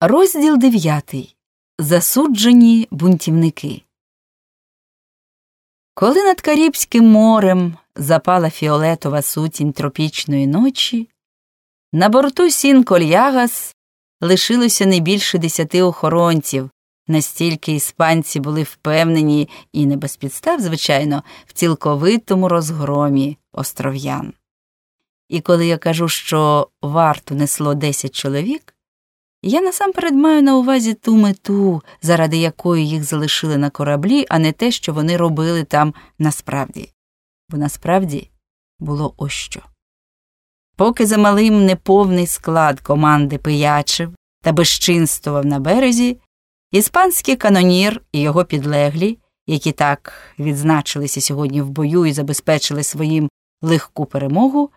Розділ дев'ятий. Засуджені бунтівники. Коли над Карибським морем запала фіолетова сутінь тропічної ночі, на борту Сін Кольягас лишилося не більше десяти охоронців, настільки іспанці були впевнені і не без підстав, звичайно, в цілковитому розгромі остров'ян. І коли я кажу, що варту несло десять чоловік, я насамперед маю на увазі ту мету, заради якої їх залишили на кораблі, а не те, що вони робили там насправді. Бо насправді було ось що. Поки за малим неповний склад команди пиячив та безчинствував на березі, іспанський канонір і його підлеглі, які так відзначилися сьогодні в бою і забезпечили своїм легку перемогу,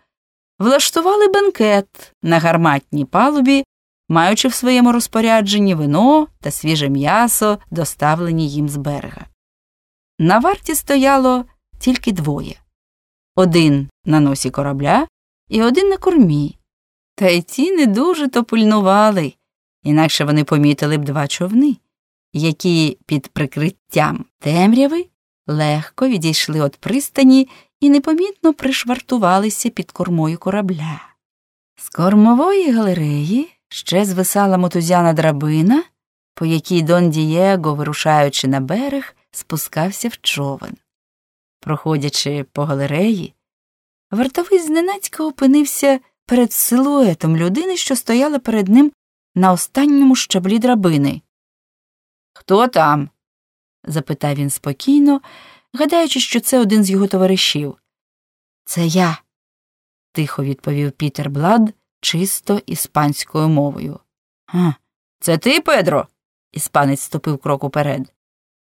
влаштували бенкет на гарматній палубі маючи в своєму розпорядженні вино та свіже м'ясо, доставлені їм з берега. На варті стояло тільки двоє один на носі корабля і один на кормі. Та й ті не дуже то пильнували, інакше вони помітили б два човни, які під прикриттям темряви легко відійшли від пристані і непомітно пришвартувалися під кормою корабля. З кормової галереї Ще звисала мотузяна драбина, по якій Дон Дієго, вирушаючи на берег, спускався в човен. Проходячи по галереї, вартовий зненацька опинився перед силуетом людини, що стояла перед ним на останньому щаблі драбини. Хто там? запитав він спокійно, гадаючи, що це один з його товаришів. Це я, тихо відповів Пітер Блад чисто іспанською мовою. «А, Це ти, Педро? Іспанець ступив крок уперед.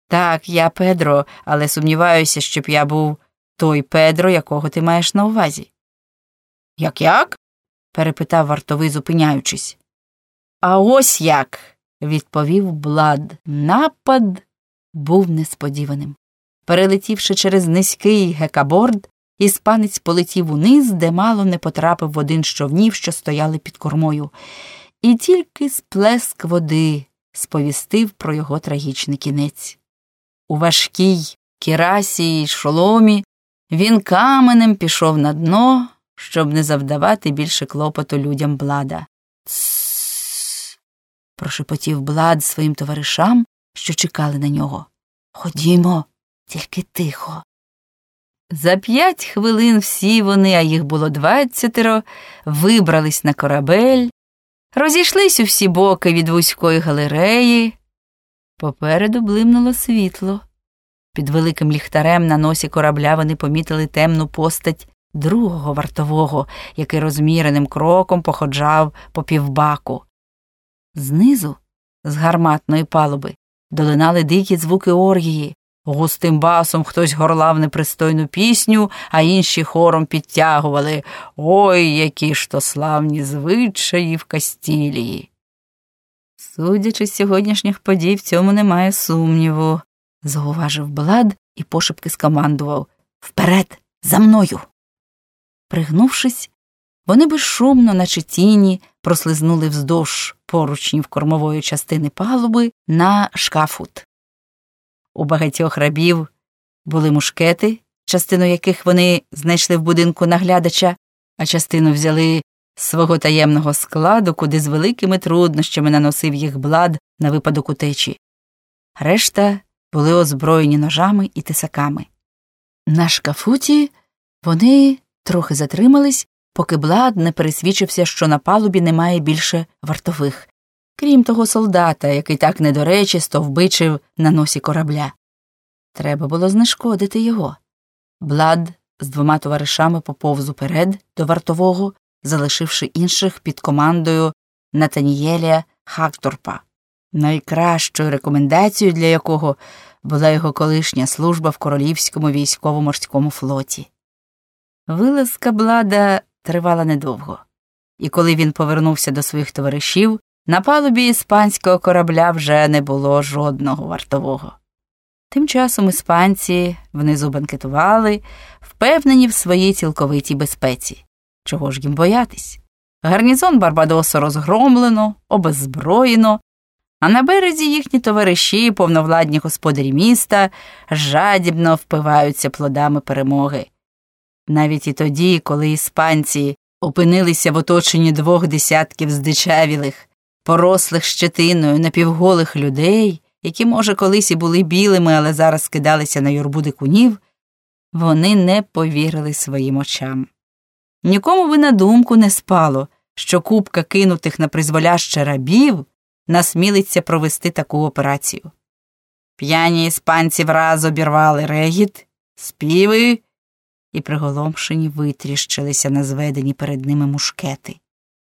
Так, я Педро, але сумніваюся, щоб я був той Педро, якого ти маєш на увазі. Як як? перепитав вартовий, зупиняючись. А ось як, відповів Блад. Напад був несподіваним. Перелетівши через низький гекаборд, Іспанець полетів униз, де мало не потрапив в один з човнів, що стояли під кормою, і тільки сплеск води сповістив про його трагічний кінець. У важкій кірасі й шоломі він каменем пішов на дно, щоб не завдавати більше клопоту людям блада. Тссс. прошепотів блад своїм товаришам, що чекали на нього. Ходімо, тільки тихо. За п'ять хвилин всі вони, а їх було двадцятеро, вибрались на корабель, розійшлись у всі боки від вузької галереї. Попереду блимнуло світло. Під великим ліхтарем на носі корабля вони помітили темну постать другого вартового, який розміреним кроком походжав по півбаку. Знизу, з гарматної палуби, долинали дикі звуки оргії, Густим басом хтось горлав непристойну пісню, а інші хором підтягували Ой, які ж то славні звичаї в Кастілії. Судячи з сьогоднішніх подій, в цьому немає сумніву, зауважив Блад і пошепки скомандував Вперед, за мною. Пригнувшись, вони безшумно, наче тіні, прослизнули вздовж поручнів кормової частини палуби на шкафут. У багатьох рабів були мушкети, частину яких вони знайшли в будинку наглядача, а частину взяли з свого таємного складу, куди з великими труднощами наносив їх блад на випадок утечі. Решта були озброєні ножами і тисаками. На шкафуті вони трохи затримались, поки блад не пересвідчився, що на палубі немає більше вартових, крім того солдата, який так недоречі стовбичив на носі корабля. Треба було знешкодити його. Блад з двома товаришами поповз уперед до вартового, залишивши інших під командою Натанієля Хакторпа, найкращою рекомендацією для якого була його колишня служба в королівському військово-морському флоті. Вилазка блада тривала недовго, і коли він повернувся до своїх товаришів, на палубі іспанського корабля вже не було жодного вартового. Тим часом іспанці внизу банкетували, впевнені в своїй цілковитій безпеці. Чого ж їм боятись? Гарнізон Барбадосу розгромлено, обеззброєно, а на березі їхні товариші, повновладні господарі міста, жадібно впиваються плодами перемоги. Навіть і тоді, коли іспанці опинилися в оточенні двох десятків здичавілих, порослих щетиною напівголих людей, які, може, колись і були білими, але зараз скидалися на юрбу дикунів, вони не повірили своїм очам. Нікому би на думку не спало, що купка кинутих на призволяще рабів насмілиться провести таку операцію. П'яні іспанці враз обірвали регіт, співи і приголомшені витріщилися на зведені перед ними мушкети.